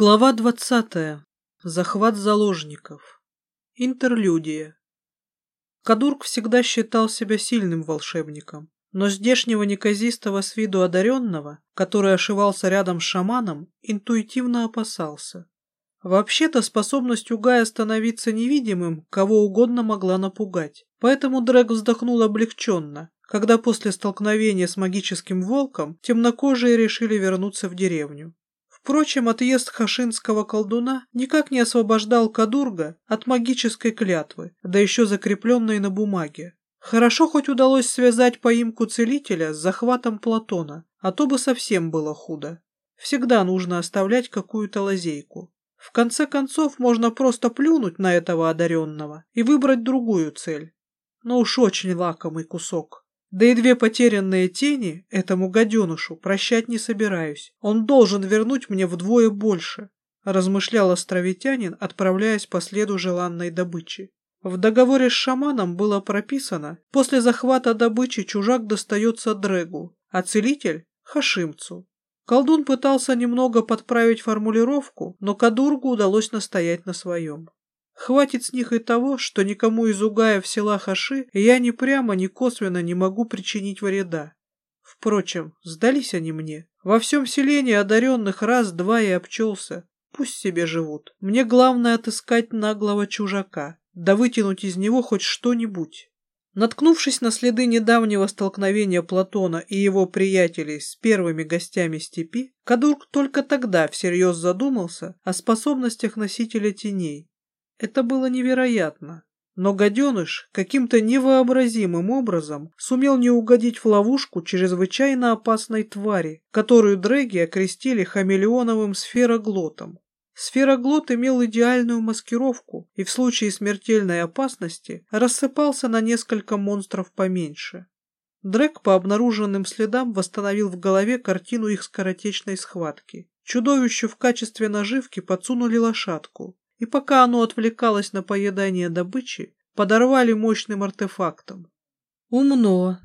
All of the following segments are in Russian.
Глава двадцатая. Захват заложников. Интерлюдия. Кадурк всегда считал себя сильным волшебником, но здешнего неказистого с виду одаренного, который ошивался рядом с шаманом, интуитивно опасался. Вообще-то способность Угая становиться невидимым кого угодно могла напугать, поэтому Дрэг вздохнул облегченно, когда после столкновения с магическим волком темнокожие решили вернуться в деревню. Впрочем, отъезд хашинского колдуна никак не освобождал Кадурга от магической клятвы, да еще закрепленной на бумаге. Хорошо хоть удалось связать поимку целителя с захватом Платона, а то бы совсем было худо. Всегда нужно оставлять какую-то лазейку. В конце концов, можно просто плюнуть на этого одаренного и выбрать другую цель. Но уж очень лакомый кусок. Да и две потерянные тени этому гаденышу прощать не собираюсь. Он должен вернуть мне вдвое больше, размышлял островитянин, отправляясь по следу желанной добычи. В договоре с шаманом было прописано, после захвата добычи чужак достается Дрегу, а целитель – Хашимцу. Колдун пытался немного подправить формулировку, но Кадургу удалось настоять на своем. Хватит с них и того, что никому из угаев села Хаши я ни прямо, ни косвенно не могу причинить вреда. Впрочем, сдались они мне. Во всем селении одаренных раз-два и обчелся. Пусть себе живут. Мне главное отыскать наглого чужака, да вытянуть из него хоть что-нибудь. Наткнувшись на следы недавнего столкновения Платона и его приятелей с первыми гостями степи, Кадурк только тогда всерьез задумался о способностях носителя теней. Это было невероятно. Но гаденыш каким-то невообразимым образом сумел не угодить в ловушку чрезвычайно опасной твари, которую дрэги окрестили хамелеоновым сфероглотом. Сфероглот имел идеальную маскировку и в случае смертельной опасности рассыпался на несколько монстров поменьше. Дрек по обнаруженным следам восстановил в голове картину их скоротечной схватки. Чудовищу в качестве наживки подсунули лошадку, и пока оно отвлекалось на поедание добычи, подорвали мощным артефактом. Умно.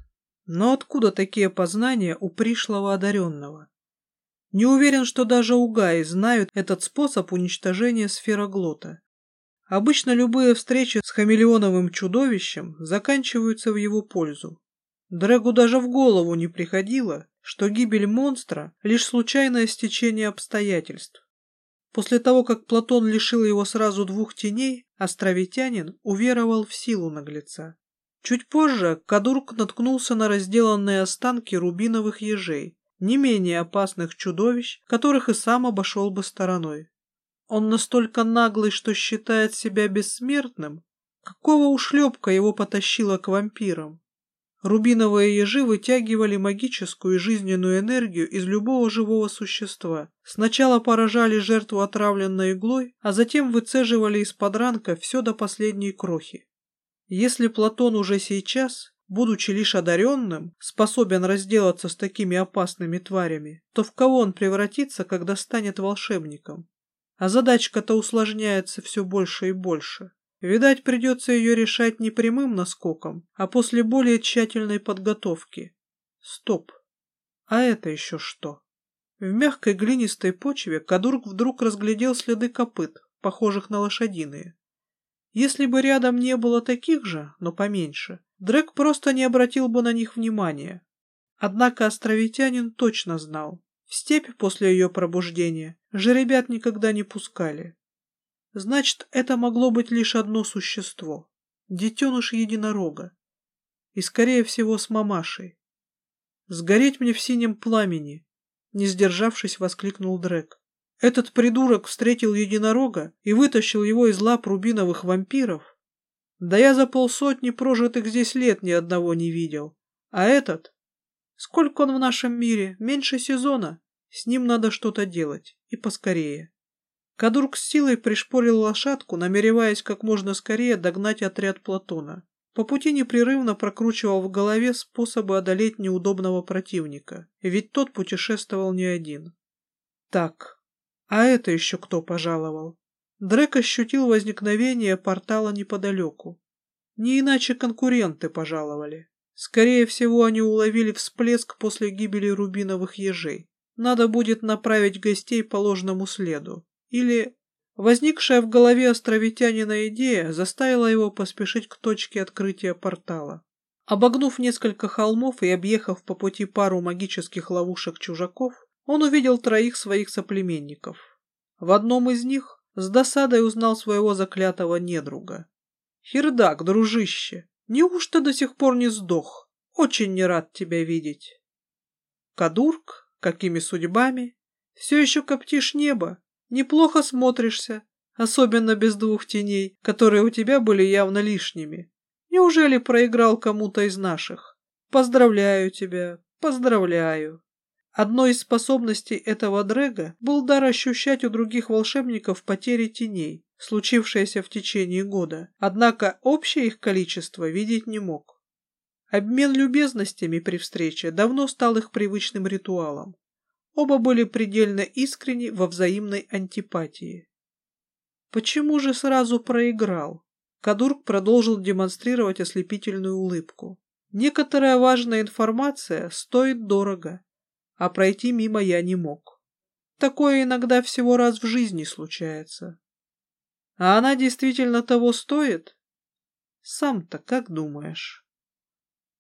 Но откуда такие познания у пришлого одаренного? Не уверен, что даже угаи знают этот способ уничтожения сфероглота. Обычно любые встречи с хамелеоновым чудовищем заканчиваются в его пользу. Дрэгу даже в голову не приходило, что гибель монстра — лишь случайное стечение обстоятельств. После того, как Платон лишил его сразу двух теней, островитянин уверовал в силу наглеца. Чуть позже Кадурк наткнулся на разделанные останки рубиновых ежей, не менее опасных чудовищ, которых и сам обошел бы стороной. Он настолько наглый, что считает себя бессмертным? Какого ушлепка его потащило к вампирам? Рубиновые ежи вытягивали магическую и жизненную энергию из любого живого существа. Сначала поражали жертву отравленной иглой, а затем выцеживали из-под ранка все до последней крохи. Если Платон уже сейчас, будучи лишь одаренным, способен разделаться с такими опасными тварями, то в кого он превратится, когда станет волшебником? А задачка-то усложняется все больше и больше. Видать, придется ее решать не прямым наскоком, а после более тщательной подготовки. Стоп. А это еще что? В мягкой глинистой почве Кадурк вдруг разглядел следы копыт, похожих на лошадиные. Если бы рядом не было таких же, но поменьше, Дрек просто не обратил бы на них внимания. Однако островитянин точно знал. В степь после ее пробуждения жеребят никогда не пускали. Значит, это могло быть лишь одно существо — детеныш единорога. И, скорее всего, с мамашей. «Сгореть мне в синем пламени!» — не сдержавшись, воскликнул Дрек. «Этот придурок встретил единорога и вытащил его из лап рубиновых вампиров? Да я за полсотни прожитых здесь лет ни одного не видел. А этот? Сколько он в нашем мире? Меньше сезона. С ним надо что-то делать. И поскорее». Кадурк с силой пришпорил лошадку, намереваясь как можно скорее догнать отряд Платона. По пути непрерывно прокручивал в голове способы одолеть неудобного противника, ведь тот путешествовал не один. Так, а это еще кто пожаловал? Дрек ощутил возникновение портала неподалеку. Не иначе конкуренты пожаловали. Скорее всего, они уловили всплеск после гибели рубиновых ежей. Надо будет направить гостей по ложному следу Или возникшая в голове островитянина идея заставила его поспешить к точке открытия портала. Обогнув несколько холмов и объехав по пути пару магических ловушек чужаков, он увидел троих своих соплеменников. В одном из них с досадой узнал своего заклятого недруга. «Хирдак, дружище, неужто до сих пор не сдох? Очень не рад тебя видеть». «Кадурк, какими судьбами? Все еще коптишь небо, неплохо смотришься, особенно без двух теней, которые у тебя были явно лишними. Неужели проиграл кому-то из наших? Поздравляю тебя, поздравляю. Одной из способностей этого дрэга был дар ощущать у других волшебников потери теней, случившиеся в течение года, однако общее их количество видеть не мог. Обмен любезностями при встрече давно стал их привычным ритуалом. Оба были предельно искренни во взаимной антипатии. Почему же сразу проиграл? Кадурк продолжил демонстрировать ослепительную улыбку. Некоторая важная информация стоит дорого, а пройти мимо я не мог. Такое иногда всего раз в жизни случается. А она действительно того стоит? Сам-то как думаешь?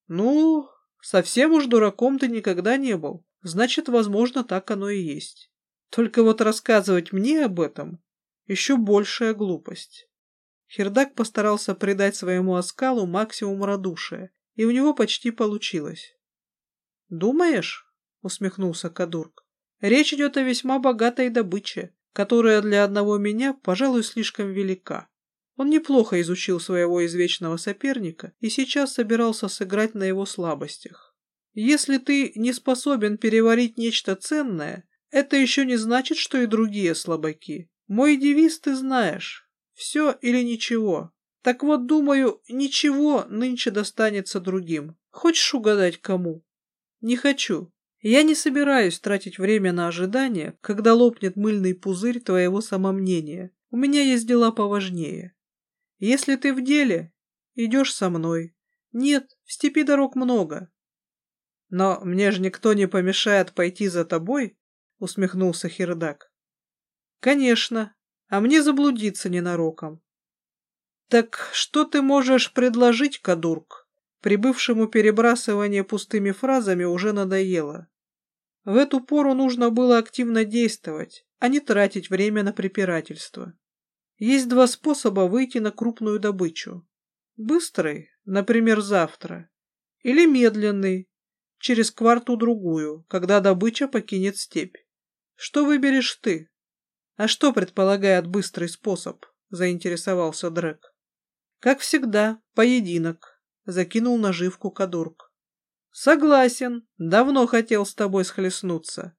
Ну, совсем уж дураком ты никогда не был. Значит, возможно, так оно и есть. Только вот рассказывать мне об этом еще большая глупость. Хердак постарался придать своему оскалу максимум радушия, и у него почти получилось. «Думаешь?» — усмехнулся Кадурк. «Речь идет о весьма богатой добыче, которая для одного меня, пожалуй, слишком велика. Он неплохо изучил своего извечного соперника и сейчас собирался сыграть на его слабостях. Если ты не способен переварить нечто ценное, это еще не значит, что и другие слабаки. Мой девиз ты знаешь. Все или ничего. Так вот, думаю, ничего нынче достанется другим. Хочешь угадать, кому? Не хочу. Я не собираюсь тратить время на ожидание, когда лопнет мыльный пузырь твоего самомнения. У меня есть дела поважнее. Если ты в деле, идешь со мной. Нет, в степи дорог много. Но мне же никто не помешает пойти за тобой, усмехнулся Хирдак. Конечно, а мне заблудиться ненароком. Так что ты можешь предложить, Кадурк? Прибывшему перебрасывание пустыми фразами уже надоело. В эту пору нужно было активно действовать, а не тратить время на препирательство. Есть два способа выйти на крупную добычу. Быстрый, например, завтра, или медленный, через кварту-другую, когда добыча покинет степь. Что выберешь ты? «А что предполагает быстрый способ?» — заинтересовался Дрэк. «Как всегда, поединок», — закинул наживку Кадурк. «Согласен, давно хотел с тобой схлестнуться».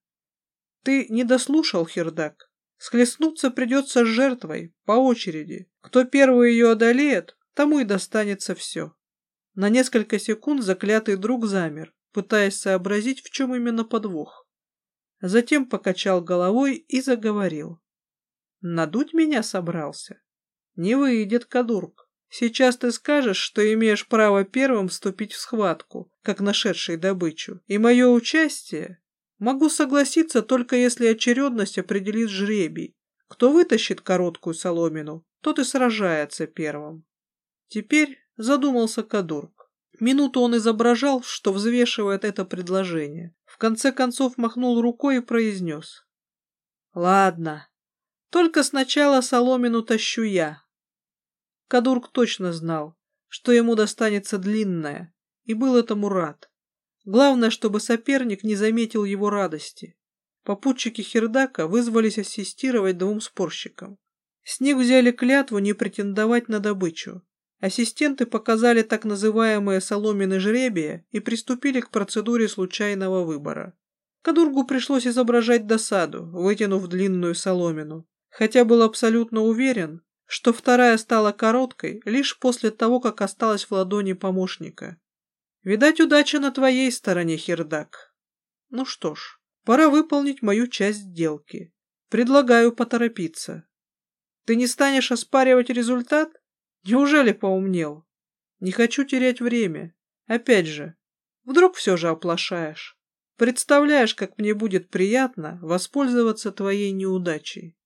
«Ты не дослушал, Хердак. Схлестнуться придется с жертвой, по очереди. Кто первый ее одолеет, тому и достанется все». На несколько секунд заклятый друг замер, пытаясь сообразить, в чем именно подвох. Затем покачал головой и заговорил. Надуть меня собрался? Не выйдет, Кадурк. Сейчас ты скажешь, что имеешь право первым вступить в схватку, как нашедший добычу, и мое участие могу согласиться только если очередность определит жребий. Кто вытащит короткую соломину, тот и сражается первым. Теперь задумался Кадурк. Минуту он изображал, что взвешивает это предложение. В конце концов махнул рукой и произнес. «Ладно, только сначала соломину тащу я. Кадурк точно знал, что ему достанется длинная, и был этому рад. Главное, чтобы соперник не заметил его радости. Попутчики Хердака вызвались ассистировать двум спорщикам. С них взяли клятву не претендовать на добычу. Ассистенты показали так называемые соломины жребия и приступили к процедуре случайного выбора. Кадургу пришлось изображать досаду, вытянув длинную соломину хотя был абсолютно уверен, что вторая стала короткой лишь после того, как осталась в ладони помощника. Видать, удача на твоей стороне, Хердак. Ну что ж, пора выполнить мою часть сделки. Предлагаю поторопиться. Ты не станешь оспаривать результат? Неужели поумнел? Не хочу терять время. Опять же, вдруг все же оплошаешь. Представляешь, как мне будет приятно воспользоваться твоей неудачей.